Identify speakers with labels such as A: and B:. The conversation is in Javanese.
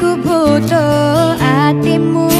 A: ku butuh hatimu.